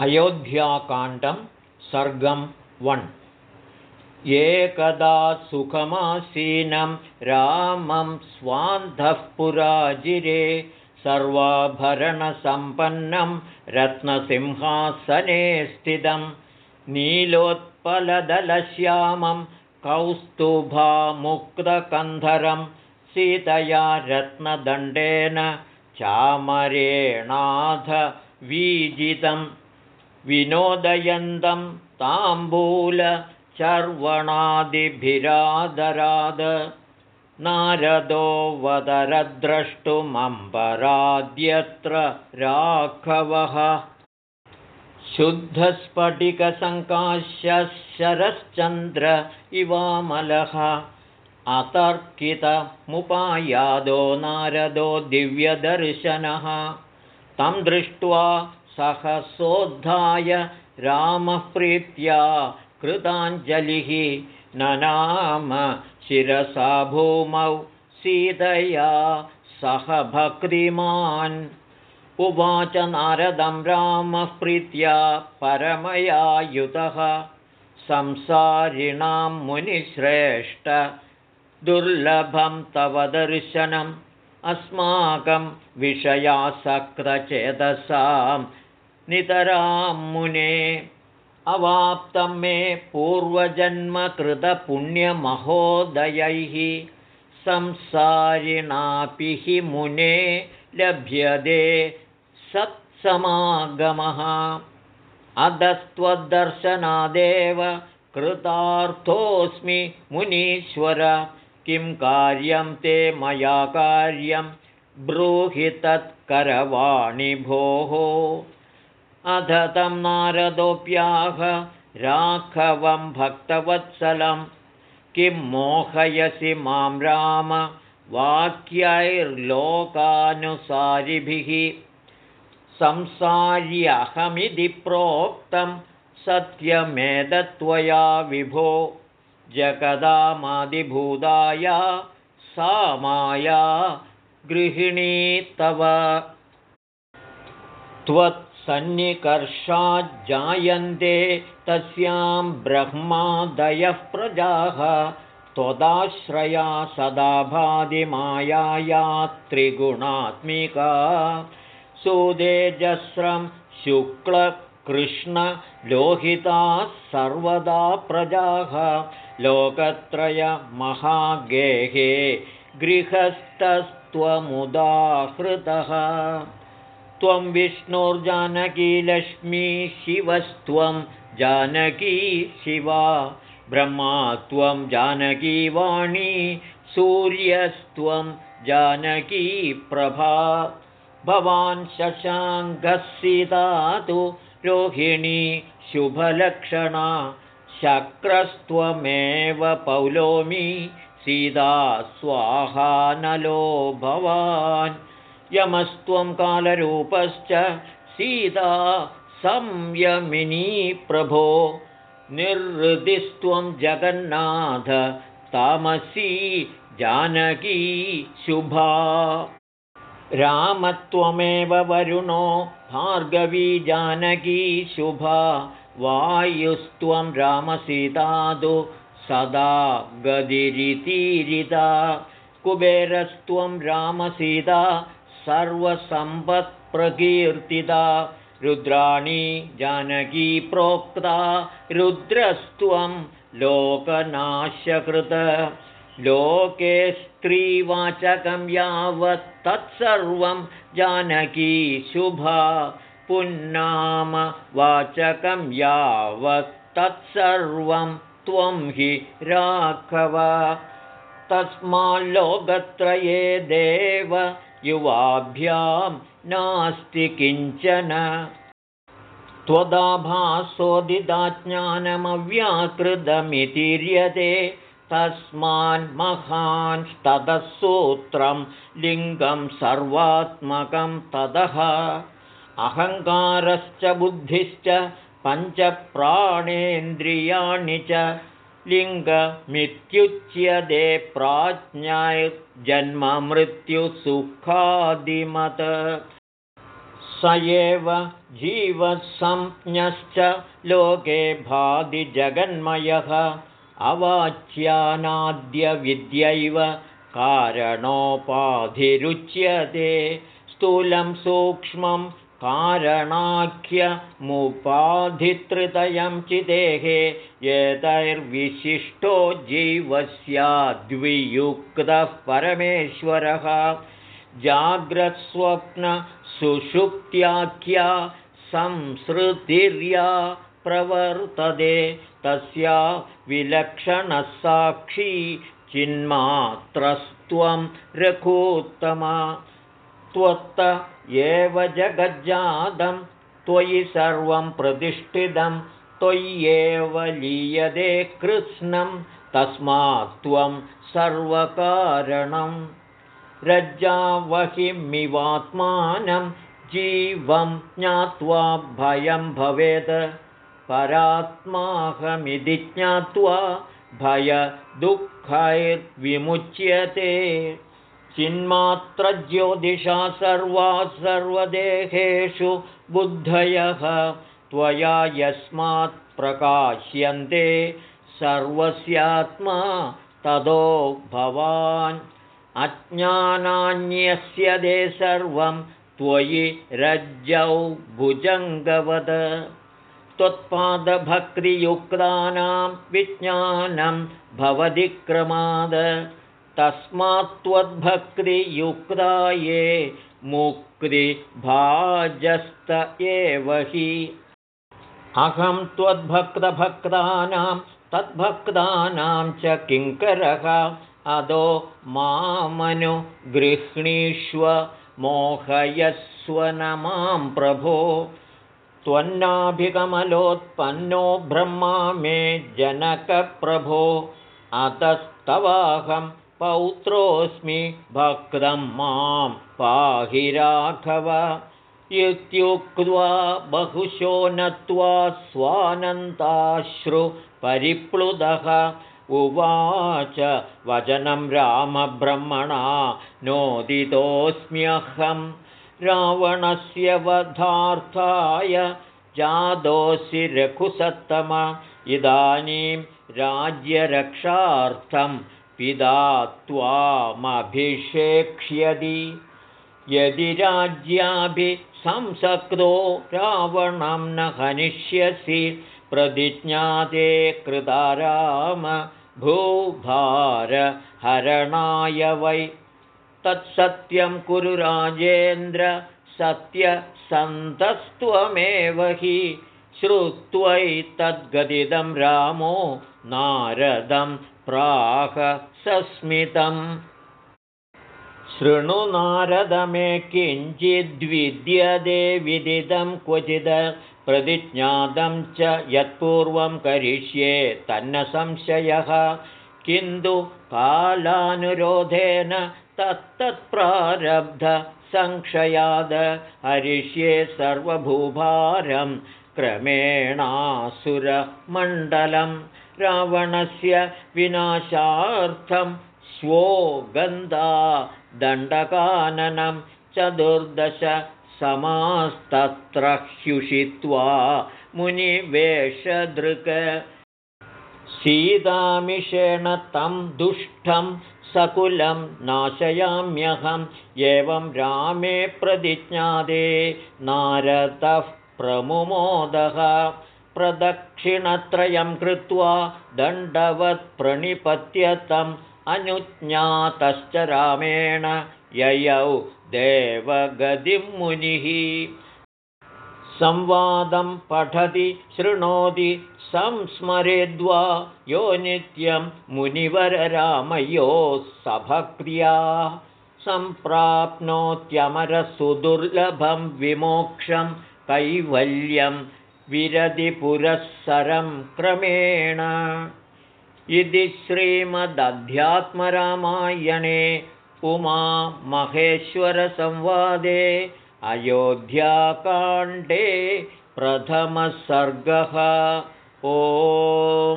अयोध्याकाण्डं सर्गं one. एकदा सुखमासीनं रामं स्वान्धः पुराजिरे सर्वाभरणसम्पन्नं रत्नसिंहासने स्थितं। नीलोत्पलदलश्यामं कौस्तुभामुक्तकन्धरं सीतया रत्नदण्डेन चामरेणाध वीजितम् विनोदयन्तं ताम्बूलचर्वणादिभिरादराद नारदो वदरद्रष्टुमम्बराद्यत्र राघवः शुद्धस्फटिकसङ्काश्यशरश्चन्द्र इवामलः अतर्कितमुपायादो नारदो दिव्यदर्शनः तं दृष्ट्वा सहसोद्धाय रामः प्रीत्या कृताञ्जलिः ननाम शिरसा भूमौ सीतया सह भक्तिमान्। उवाच नारदं रामः प्रीत्या परमया युतः संसारिणां मुनिश्रेष्ठ दुर्लभं तव दर्शनम् अस्माकं विषयासक्तचेतसां नितरां मुने अवाप्तं मे पूर्वजन्मकृतपुण्यमहोदयैः संसारिणापि हि मुने लभ्यते सत्समागमः। अधस्त्वद्दर्शनादेव कृतार्थोऽस्मि मुनीश्वर किं कार्यं ते मया कार्यं ब्रूहि तत्करवाणि भोः अध तं नारदोऽप्याह राघवं भक्तवत्सलं। किं मोहयसि मां राम वाक्यैर्लोकानुसारिभिः। संसार्यहमिति प्रोक्तं सत्यमेदत्वया विभो। जगदामादिभूताया सा माया गृहिणी तव त्वत्सन्निकर्षाज्जायन्ते तस्यां ब्रह्मादयः प्रजाः त्वदाश्रया सदा भादिमायाया त्रिगुणात्मिका सुदेजस्रं शुक्लकृष्णलोहिताः सर्वदा प्रजाः लोकत्रयमहागेहे गृहस्थस्त्वमुदाहृतः त्वं विष्णुर्जानकीलक्ष्मी शिवस्त्वं। जानकी शिवा। ब्रह्मा त्वं जानकीवाणी सूर्यस्त्वं जानकी प्रभा। भवान् शशाङ्गः तु रोहिणी शुभलक्षणा। शक्रस्त्वमेव पौलोमि। सीता स्वाहानलो भवान् यमस्त्वं कालरूपश्च सीता संयमिनी प्रभो। निर्हृदिस्त्वं जगन्नाथ तामसी जानकी शुभा। रामत्वमेव वरुणो भार्गवी जानकी शुभा। वायुस्त्वं रामसीतादु सदा गदिरितीरिता। कुबेरस्त्वं रामसीता सर्वसम्पत्प्रकीर्तिता रुद्राणी जानकी प्रोक्ता रुद्रस्त्वं लोकनाश्यकृत लोके स्त्रीवाचकं यावत् तत्सर्वं जानकी शुभा। पुन्नाम वाचकं यावत् तत्सर्वं त्वं हि राघव। तस्माल्लोकत्रये देव युवाभ्यां नास्ति किञ्चन। त्वदाभासोदिदाज्ञानमव्याकृतमितीर्यते तस्मान्महांस्ततः सूत्रं लिङ्गं सर्वात्मकं ततः अहङ्कारश्च बुद्धिश्च पञ्चप्राणेन्द्रियाणि च लिङ्गमित्युच्यते प्राज्ञैर्जन्ममृत्युसुखादिमत् स एव जीवसंज्ञश्च लोके भाति जगन्मयः। अवाच्यानाद्यविद्यैव कारणोपाधिरुच्यते। स्थूलं सूक्ष्मं कारणाख्यमुपाधित्रितयं चिदेः एतैर्विशिष्टो जीवस्याद्वियुक्तः परमेश्वरः। जाग्रत्स्वप्नसुषुप्त्याख्या संसृतिर्या प्रवर्तते तस्या विलक्षणः साक्षी चिन्मात्रस्त्वं रघूत्तमा त्वत्त एव जगज्जातं त्वयि सर्वं प्रतिष्ठितं त्वय्येव लीयते कृत्स्नं तस्मात् त्वं सर्वकारणं। रज्जावहिमिवात्मानं जीवं ज्ञात्वा भयं भवेत्। परात्माहमिति ज्ञात्वा भयदुःखैर्विमुच्यते चिन्मात्रज्योतिषा सर्वा सर्वदेहेषु बुद्धयः त्वया यस्मात् प्रकाश्यन्ते सर्वस्यात्मा ततो भवान्। अज्ञानान्यस्य दे सर्वं त्वयि रज्जौ भुजङ्गवद। त्वत्पादभक्तियुक्तानां विज्ञानं भवधिक्रमाद तस्मात् त्वद्भक्तियुक्ता ये मुक्तिभाजस्त एव हि। अहं त्वद्भक्तभक्तानां तद्भक्तानां च किङ्करः। अदो मामनुगृह्णीष्व मोहयस्व न मां प्रभो। त्वन्नाभिकमलोत्पन्नो ब्रह्मा मे जनकप्रभो। अतस्तवाहं पौत्रोऽस्मि भक्तं मां पाहि राघव। इत्युक्त्वा बहुशो नत्वा स्वानन्ताश्रुपरिप्लुदः उवाच वचनं रामब्रह्मणा नोदितोऽस्म्यहं रावणस्य वधार्थाय जादोऽसि रघुसत्तम। इदानीं राज्यरक्षार्थं पिता त्वामभिषेक्ष्यति यदि राज्याभिसंसक्तो रावणं न हनिष्यसि प्रतिज्ञाते कृता राम भूभारहरणाय वै। तत्सत्यं कुरु राजेन्द्र सत्यसन्तस्त्वमेव हि। श्रुत्वैतद्गदितं रामो नारदं प्राह सस्मितम् शृणु नारद मे किञ्चिद्विद्यदे विदितं क्वचिद प्रतिज्ञातं च यत्पूर्वं करिष्ये तन्न संशयः। किन्तु कालानुरोधेन तत्तत्प्रारब्धसंक्षयाद हरिष्ये सर्वभूभारं क्रमेणासुरमण्डलं रावणस्य विनाशार्थं स्वो गन्धा दण्डकाननं चतुर्दश समास्तत्र ह्युषित्वा मुनिवेषदृक् सीतामिषेण तं दुष्टं सकुलं नाशयाम्यहम् एवं रामे प्रतिज्ञादे नारदः प्रमुमोदः प्रदक्षिणत्रयं कृत्वा दण्डवत्प्रणिपत्यतम् अनुज्ञातश्च रामेण ययौ देवगतिं मुनिः। संवादं पठति शृणोति संस्मरेद्वा यो नित्यं मुनिवररामयोः सभक्रिया। सम्प्राप्नोत्यमरसुदुर्लभं विमोक्षं कैवल्यं विरधिपुरःसरं क्रमेण। इति श्रीमदध्यात्मरामायणे उमामहेश्वरसंवादे अयोध्याकाण्डे प्रथमः सर्गः ओ